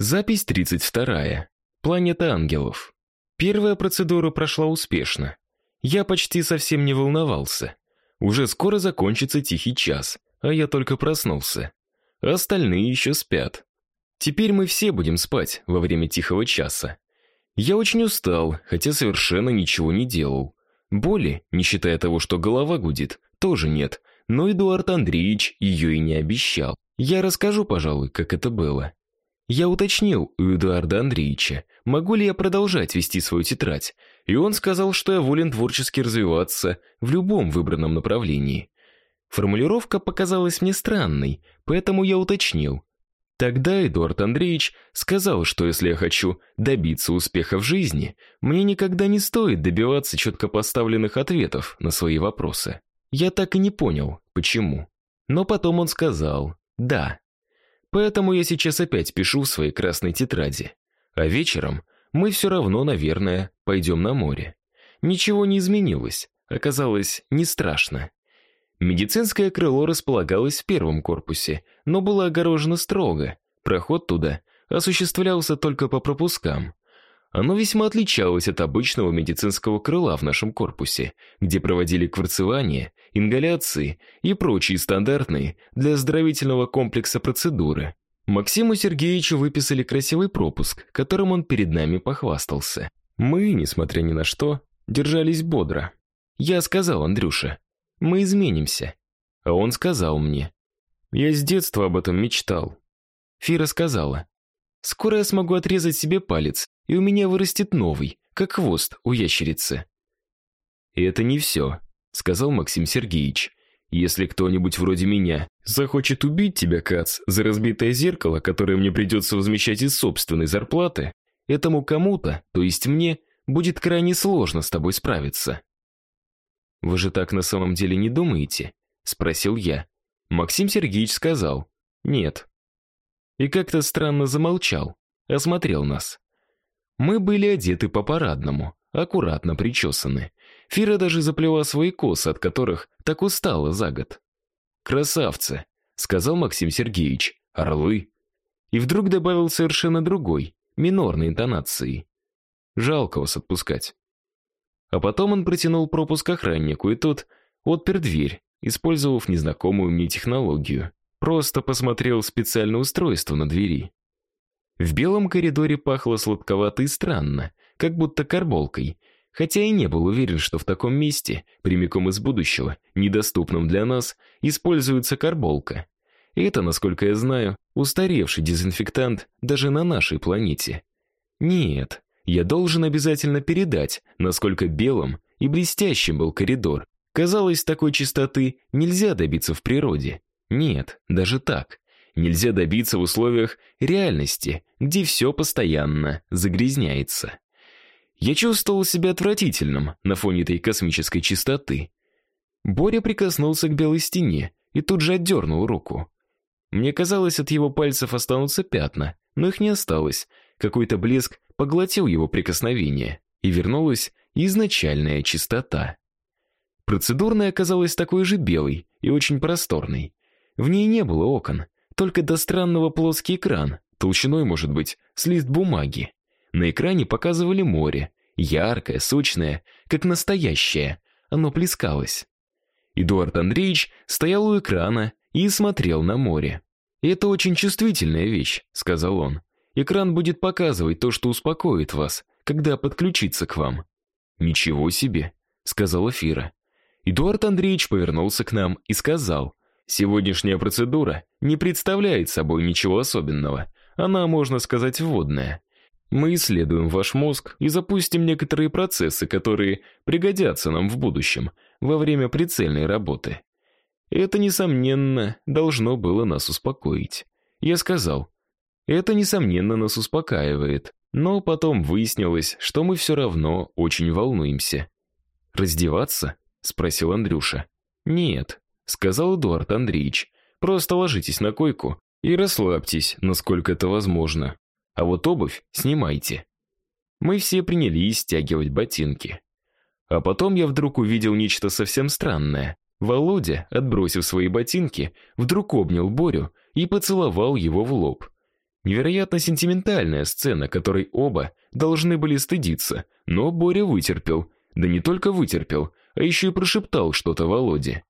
Запись 32. Планета ангелов. Первая процедура прошла успешно. Я почти совсем не волновался. Уже скоро закончится тихий час, а я только проснулся. Остальные еще спят. Теперь мы все будем спать во время тихого часа. Я очень устал, хотя совершенно ничего не делал. Боли, не считая того, что голова гудит, тоже нет, но Эдуард Андреевич ее и не обещал. Я расскажу, пожалуй, как это было. Я уточнил у Эдуарда Андреевича, могу ли я продолжать вести свою тетрадь, и он сказал, что я волен творчески развиваться в любом выбранном направлении. Формулировка показалась мне странной, поэтому я уточнил. Тогда Эдуард Андреевич сказал, что если я хочу добиться успеха в жизни, мне никогда не стоит добиваться четко поставленных ответов на свои вопросы. Я так и не понял, почему. Но потом он сказал: "Да, Поэтому я сейчас опять пишу в своей красной тетради. А вечером мы все равно, наверное, пойдем на море. Ничего не изменилось, оказалось не страшно. Медицинское крыло располагалось в первом корпусе, но было огорожено строго. Проход туда осуществлялся только по пропускам. Оно весьма отличалось от обычного медицинского крыла в нашем корпусе, где проводили кварцевание, ингаляции и прочие стандартные для оздоровительного комплекса процедуры. Максиму Сергеевичу выписали красивый пропуск, которым он перед нами похвастался. Мы, несмотря ни на что, держались бодро. Я сказал Андрюше: "Мы изменимся". А он сказал мне: "Я с детства об этом мечтал". Фира сказала: "Скоро я смогу отрезать себе палец и у меня вырастет новый, как хвост у ящерицы. И это не все», — сказал Максим Сергеевич. Если кто-нибудь вроде меня захочет убить тебя, Кац, за разбитое зеркало, которое мне придется возмещать из собственной зарплаты, этому кому-то, то есть мне, будет крайне сложно с тобой справиться. Вы же так на самом деле не думаете? спросил я. Максим Сергеевич сказал: "Нет". И как-то странно замолчал, осмотрел нас. Мы были одеты по-парадному, аккуратно причесаны. Фира даже заплела свои косы, от которых так устала за год. «Красавцы», — сказал Максим Сергеевич, — «орлы». И вдруг добавил совершенно другой, минорной интонацией. «Жалко вас отпускать». А потом он протянул пропуск охраннику, и тот отпер дверь, использовав незнакомую мне технологию. Просто посмотрел специальное устройство на двери. В белом коридоре пахло сладковато и странно, как будто карболкой, хотя и не был уверен, что в таком месте, прямиком из будущего, недоступном для нас, используется карболка. Это, насколько я знаю, устаревший дезинфектант даже на нашей планете. Нет, я должен обязательно передать, насколько белым и блестящим был коридор. Казалось, такой чистоты нельзя добиться в природе. Нет, даже так нельзя добиться в условиях реальности, где все постоянно загрязняется. Я чувствовал себя отвратительным на фоне этой космической чистоты. Боря прикоснулся к белой стене и тут же отдернул руку. Мне казалось, от его пальцев останутся пятна, но их не осталось. Какой-то блеск поглотил его прикосновение, и вернулась изначальная чистота. Процедурная оказалась такой же белой и очень просторной. В ней не было окон, только до странного плоский экран, толщиной, может быть, с лист бумаги. На экране показывали море, яркое, сочное, как настоящее. Оно плескалось. Эдуард Андреевич стоял у экрана и смотрел на море. "Это очень чувствительная вещь", сказал он. "Экран будет показывать то, что успокоит вас, когда подключиться к вам". "Ничего себе", сказала Фира. Эдуард Андреевич повернулся к нам и сказал: Сегодняшняя процедура не представляет собой ничего особенного. Она, можно сказать, вводная. Мы исследуем ваш мозг и запустим некоторые процессы, которые пригодятся нам в будущем, во время прицельной работы. Это несомненно должно было нас успокоить. Я сказал: "Это несомненно нас успокаивает". Но потом выяснилось, что мы все равно очень волнуемся. Раздеваться? спросил Андрюша. Нет, сказал Эдуард Андреевич. Просто ложитесь на койку и расслабьтесь, насколько это возможно. А вот обувь снимайте. Мы все принялись стягивать ботинки. А потом я вдруг увидел нечто совсем странное. Володя, отбросив свои ботинки, вдруг обнял Борю и поцеловал его в лоб. Невероятно сентиментальная сцена, которой оба должны были стыдиться, но Боря вытерпел. Да не только вытерпел, а еще и прошептал что-то Володе.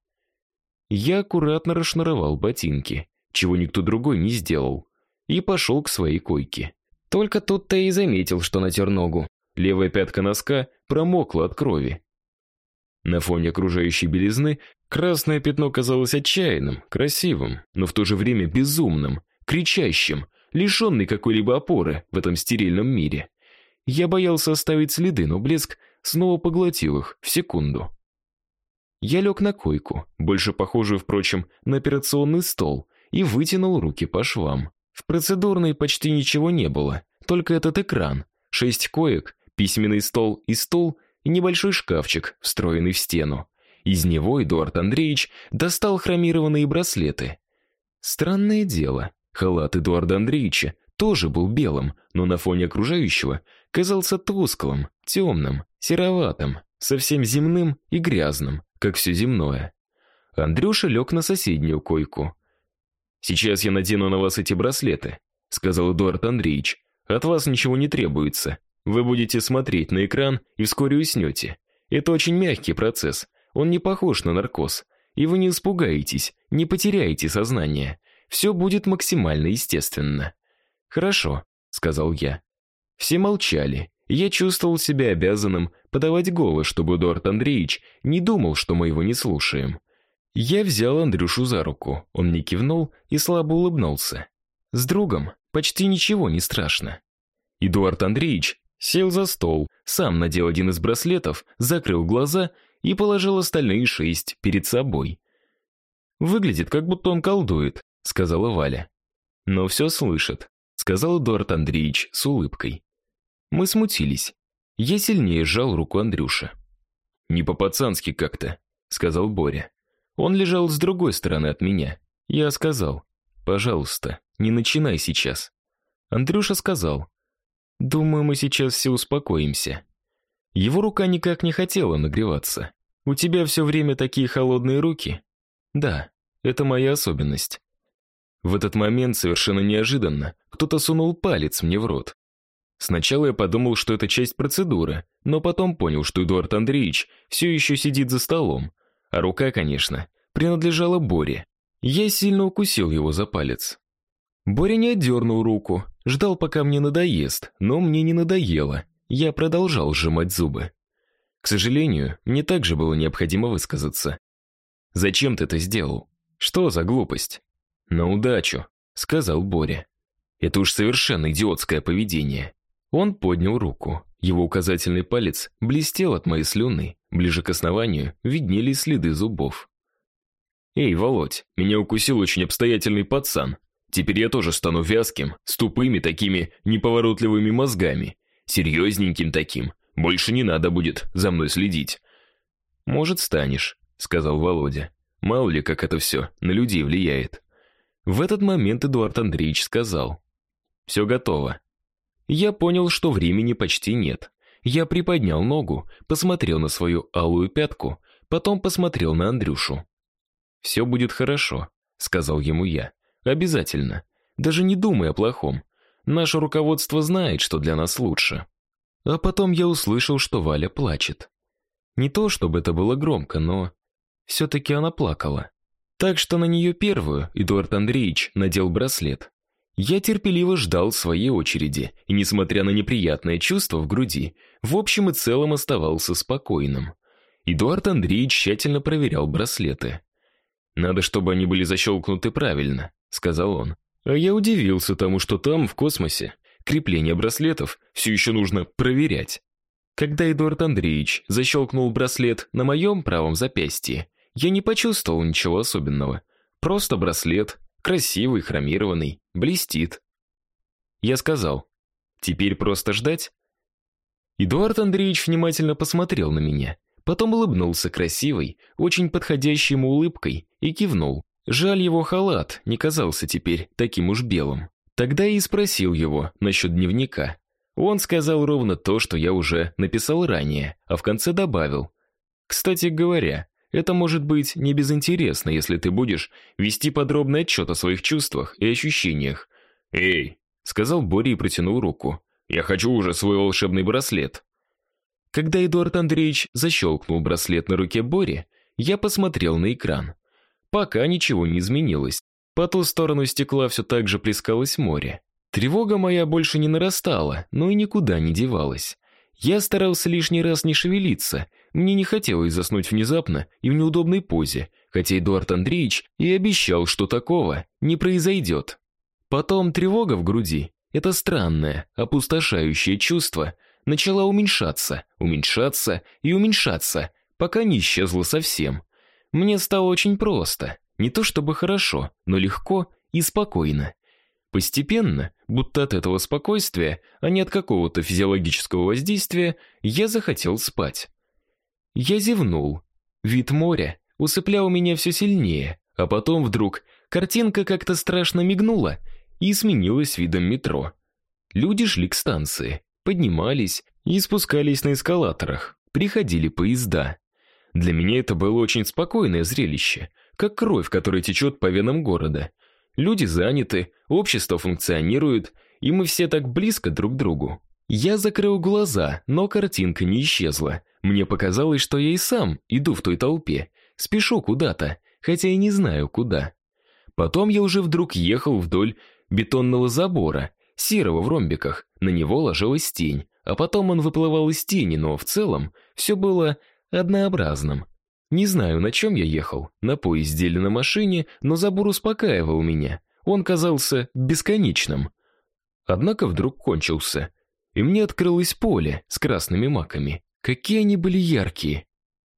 Я аккуратно расшнуровал ботинки, чего никто другой не сделал, и пошел к своей койке. Только тут-то и заметил, что натер ногу. Левая пятка носка промокла от крови. На фоне окружающей белизны красное пятно казалось отчаянным, красивым, но в то же время безумным, кричащим, лишенный какой-либо опоры в этом стерильном мире. Я боялся оставить следы, но блеск снова поглотил их в секунду. Я лег на койку, больше похожую, впрочем, на операционный стол, и вытянул руки по швам. В процедурной почти ничего не было, только этот экран, шесть коек, письменный стол и стул и небольшой шкафчик, встроенный в стену. Из него Эдуард Андреевич достал хромированные браслеты. Странное дело, халат Эдуарда Андреевича тоже был белым, но на фоне окружающего казался тусклым, темным, сероватым, совсем земным и грязным, как все земное. Андрюша лег на соседнюю койку. Сейчас я надену на вас эти браслеты, сказал Эдуард Андреевич. От вас ничего не требуется. Вы будете смотреть на экран и вскоре уснете. Это очень мягкий процесс. Он не похож на наркоз. И вы не испугаетесь, не потеряете сознание. Все будет максимально естественно. Хорошо, сказал я. Все молчали. Я чувствовал себя обязанным подавать голос, чтобы Эдуард Андреевич не думал, что мы его не слушаем. Я взял Андрюшу за руку. Он мне кивнул и слабо улыбнулся. С другом почти ничего не страшно. Эдуард Андреевич Сел за стол, сам надел один из браслетов, закрыл глаза и положил остальные шесть перед собой. Выглядит, как будто он колдует, сказала Валя. Но все слышит, сказал Эдуард Андреевич с улыбкой. Мы смутились. Я сильнее сжал руку Андрюши. Не по-пацански как-то, сказал Боря. Он лежал с другой стороны от меня. Я сказал: "Пожалуйста, не начинай сейчас". Андрюша сказал: Думаю, мы сейчас все успокоимся. Его рука никак не хотела нагреваться. У тебя все время такие холодные руки? Да, это моя особенность. В этот момент совершенно неожиданно кто-то сунул палец мне в рот. Сначала я подумал, что это часть процедуры, но потом понял, что Эдуард Андреевич все еще сидит за столом, а рука, конечно, принадлежала Боре. Я сильно укусил его за палец. Боря не отдернул руку, ждал, пока мне надоест, но мне не надоело. Я продолжал сжимать зубы. К сожалению, мне также было необходимо высказаться. Зачем ты это сделал? Что за глупость? На удачу, сказал Боря. Это уж совершенно идиотское поведение. Он поднял руку. Его указательный палец блестел от моей слюны. Ближе к основанию виднелись следы зубов. Эй, Володь, меня укусил очень обстоятельный пацан. Теперь я тоже стану вязким, с тупыми такими неповоротливыми мозгами, серьезненьким таким. Больше не надо будет за мной следить. Может, станешь, сказал Володя. Мало ли, как это все на людей влияет. В этот момент Эдуард Андреевич сказал: «Все готово". Я понял, что времени почти нет. Я приподнял ногу, посмотрел на свою алую пятку, потом посмотрел на Андрюшу. «Все будет хорошо, сказал ему я. Обязательно. Даже не думай о плохом. Наше руководство знает, что для нас лучше. А потом я услышал, что Валя плачет. Не то, чтобы это было громко, но все таки она плакала. Так что на нее первую Эдуард Андреевич надел браслет. Я терпеливо ждал своей очереди, и несмотря на неприятное чувство в груди, в общем и целом оставался спокойным. Эдуард Андреевич тщательно проверял браслеты. Надо, чтобы они были защелкнуты правильно сказал он. А я удивился тому, что там, в космосе, крепление браслетов все еще нужно проверять. Когда Эдуард Андреевич защелкнул браслет на моем правом запястье, я не почувствовал ничего особенного. Просто браслет, красивый, хромированный, блестит. Я сказал: "Теперь просто ждать?" Эдуард Андреевич внимательно посмотрел на меня, потом улыбнулся красивой, очень подходящей ему улыбкой и кивнул. Жаль, его халат не казался теперь таким уж белым. Тогда и спросил его насчет дневника. Он сказал ровно то, что я уже написал ранее, а в конце добавил: "Кстати говоря, это может быть не безинтересно, если ты будешь вести подробный отчет о своих чувствах и ощущениях. Эй, сказал Боря и протянул руку. Я хочу уже свой волшебный браслет. Когда Эдуард Андреевич защелкнул браслет на руке Бори, я посмотрел на экран. Пока ничего не изменилось. По ту сторону стекла все так же плескалось море. Тревога моя больше не нарастала, но и никуда не девалась. Я старался лишний раз не шевелиться. Мне не хотелось заснуть внезапно и в неудобной позе, хотя Эдуард Андреевич и обещал, что такого не произойдет. Потом тревога в груди это странное, опустошающее чувство начало уменьшаться, уменьшаться и уменьшаться, пока не исчезло совсем. Мне стало очень просто, не то чтобы хорошо, но легко и спокойно. Постепенно, будто от этого спокойствия, а не от какого-то физиологического воздействия, я захотел спать. Я зевнул. Вид моря усыплял меня все сильнее, а потом вдруг картинка как-то страшно мигнула, и сменилась видом метро. Люди шли к станции, поднимались и спускались на эскалаторах, приходили поезда. Для меня это было очень спокойное зрелище, как кровь, которая течет по венам города. Люди заняты, общество функционирует, и мы все так близко друг к другу. Я закрыл глаза, но картинка не исчезла. Мне показалось, что я и сам иду в той толпе, спешу куда-то, хотя и не знаю куда. Потом я уже вдруг ехал вдоль бетонного забора, серого в ромбиках. На него ложилась тень, а потом он выплывал из тени, но в целом все было однообразным. Не знаю, на чем я ехал, на поезде или на машине, но забор успокаивал меня. Он казался бесконечным. Однако вдруг кончился, и мне открылось поле с красными маками. Какие они были яркие,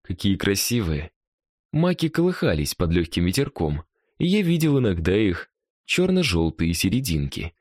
какие красивые. Маки колыхались под легким ветерком, и я видел иногда их черно-желтые серединки.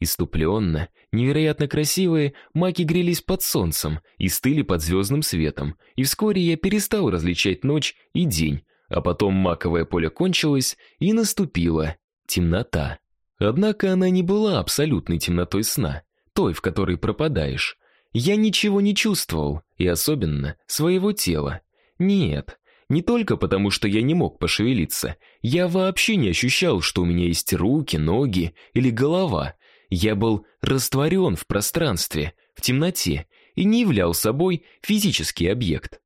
Иступленно, невероятно красивые, маки грелись под солнцем и стыли под звездным светом, и вскоре я перестал различать ночь и день, а потом маковое поле кончилось, и наступила темнота. Однако она не была абсолютной темнотой сна, той, в которой пропадаешь. Я ничего не чувствовал, и особенно своего тела. Нет, не только потому, что я не мог пошевелиться. Я вообще не ощущал, что у меня есть руки, ноги или голова. Я был растворен в пространстве, в темноте и не являл собой физический объект.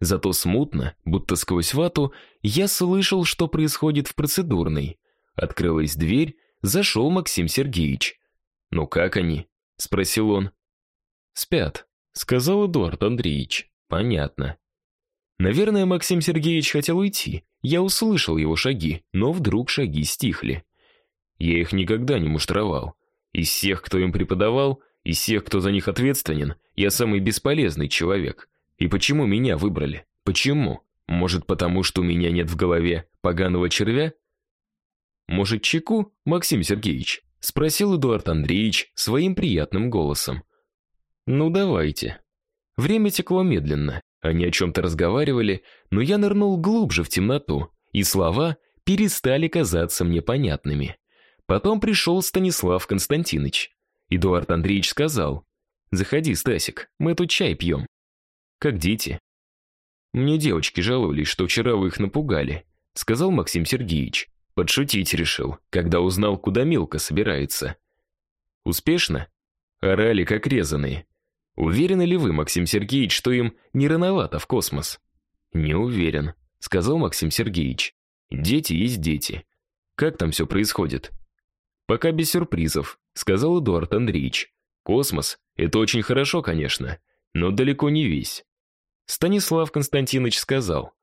Зато смутно, будто сквозь вату, я слышал, что происходит в процедурной. Открылась дверь, зашел Максим Сергеевич. "Ну как они?" спросил он. "Спят", сказал Эдуард Андреевич. "Понятно. Наверное, Максим Сергеевич хотел уйти. Я услышал его шаги, но вдруг шаги стихли. Я их никогда не муштровал. Из всех, кто им преподавал, из всех, кто за них ответственен, я самый бесполезный человек. И почему меня выбрали? Почему? Может, потому что у меня нет в голове поганого червя? Может, чеку, Максим Сергеевич? спросил Эдуард Андреевич своим приятным голосом. Ну давайте. Время текло медленно. Они о чем то разговаривали, но я нырнул глубже в темноту, и слова перестали казаться мне понятными. Потом пришел Станислав Константинович. Эдуард Андреевич сказал: "Заходи, Стасик, мы тут чай пьем». Как дети. Мне девочки жаловались, что вчера вы их напугали, сказал Максим Сергеевич. Подшутить решил, когда узнал, куда Милка собирается. Успешно? Орали как резаные. Уверены ли вы, Максим Сергеевич, что им не рановато в космос? Не уверен, сказал Максим Сергеевич. Дети есть дети. Как там все происходит? Пока без сюрпризов, сказал Эдуард Андреевич. Космос это очень хорошо, конечно, но далеко не весь. Станислав Константинович сказал: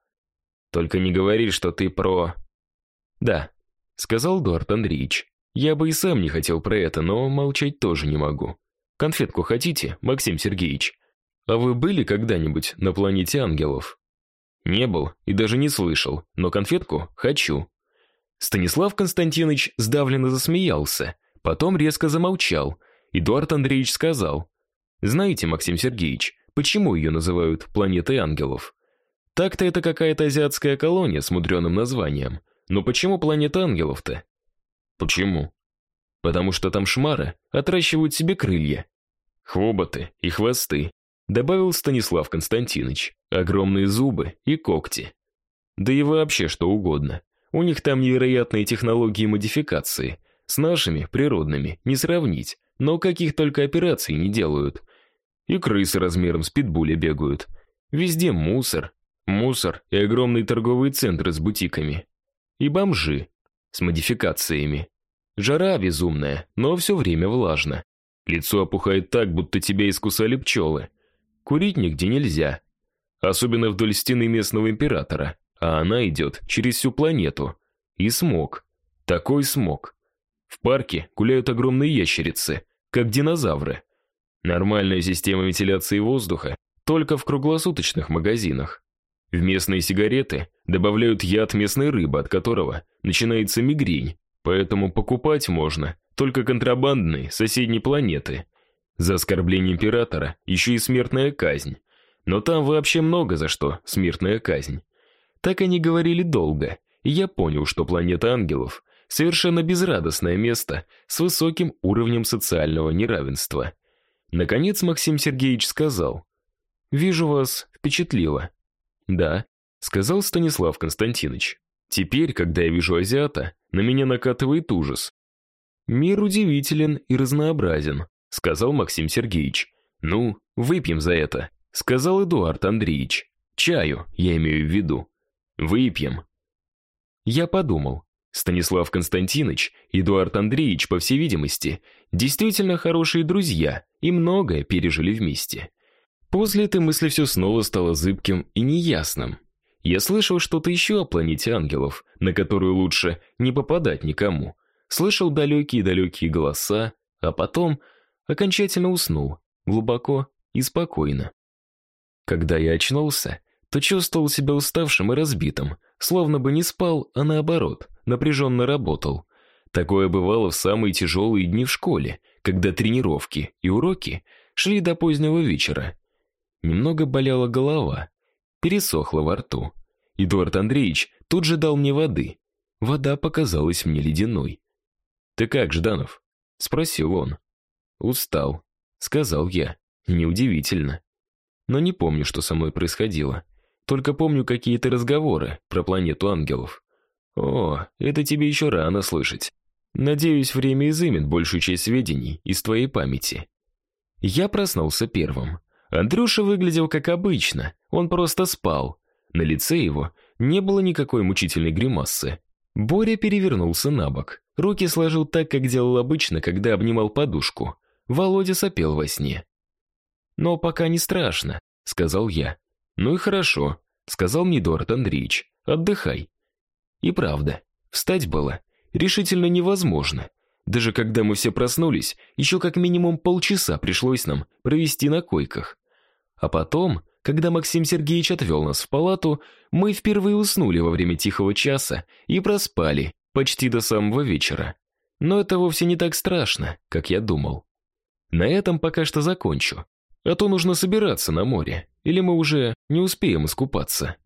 "Только не говори, что ты про Да, сказал Эдуард Андреевич. Я бы и сам не хотел про это, но молчать тоже не могу. Конфетку хотите, Максим Сергеевич? А вы были когда-нибудь на планете ангелов? Не был и даже не слышал, но конфетку хочу. Станислав Константинович сдавленно засмеялся, потом резко замолчал. Эдуард Андреевич сказал: "Знаете, Максим Сергеевич, почему ее называют планетой ангелов? Так-то это какая-то азиатская колония с мудреным названием. Но почему планета ангелов-то? Почему? Потому что там шмары отращивают себе крылья, хвоботы и хвосты, добавил Станислав Константинович. Огромные зубы и когти. Да и вообще что угодно. У них там невероятные технологии модификации. С нашими, природными, не сравнить, но каких только операций не делают. И крысы размером с питбуля бегают. Везде мусор, мусор и огромные торговые центры с бутиками. И бомжи с модификациями. Жара безумная, но все время влажно. Лицо опухает так, будто тебя искусали пчелы. Курить нигде нельзя. Особенно вдоль стены местного императора, а она идет через всю планету. И смог. Такой смог. В парке гуляют огромные ящерицы, как динозавры. Нормальная система вентиляции воздуха только в круглосуточных магазинах. В местные сигареты добавляют яд местной рыбы, от которого начинается мигрень, поэтому покупать можно только контрабандные соседней планеты. За оскорбление императора еще и смертная казнь. Но там вообще много за что смертная казнь. Так они говорили долго, и я понял, что планета ангелов совершенно безрадостное место с высоким уровнем социального неравенства. Наконец Максим Сергеевич сказал: "Вижу вас впечатлило". "Да", сказал Станислав Константинович. "Теперь, когда я вижу азиата, на меня накатывает ужас. Мир удивителен и разнообразен", сказал Максим Сергеевич. "Ну, выпьем за это", сказал Эдуард Андреевич. "Чаю, я имею в виду. Выпьем". Я подумал, Станислав Константинович и Эдуард Андреевич, по всей видимости, действительно хорошие друзья и многое пережили вместе. После этой мысли все снова стало зыбким и неясным. Я слышал что-то еще о планете ангелов, на которую лучше не попадать никому. Слышал далекие-далекие голоса, а потом окончательно уснул, глубоко и спокойно. Когда я очнулся, то чувствовал себя уставшим и разбитым, словно бы не спал, а наоборот, напряженно работал. Такое бывало в самые тяжелые дни в школе, когда тренировки и уроки шли до позднего вечера. Немного болела голова, пересохло во рту. Эдуард Андреевич тут же дал мне воды. Вода показалась мне ледяной. "Ты как, Жданов?" спросил он. "Устал", сказал я. Неудивительно. Но не помню, что со мной происходило. Только помню какие-то разговоры про планету ангелов. О, это тебе еще рано слышать. Надеюсь, время изымет большую часть сведений из твоей памяти. Я проснулся первым. Андрюша выглядел как обычно, он просто спал. На лице его не было никакой мучительной гримасы. Боря перевернулся на бок, руки сложил так, как делал обычно, когда обнимал подушку. Володя сопел во сне. "Но пока не страшно", сказал я. Ну и хорошо, сказал мне Эдуард Андреевич. Отдыхай. И правда, встать было решительно невозможно. Даже когда мы все проснулись, еще как минимум полчаса пришлось нам провести на койках. А потом, когда Максим Сергеевич отвел нас в палату, мы впервые уснули во время тихого часа и проспали почти до самого вечера. Но это вовсе не так страшно, как я думал. На этом пока что закончу. А то нужно собираться на море, или мы уже не успеем искупаться.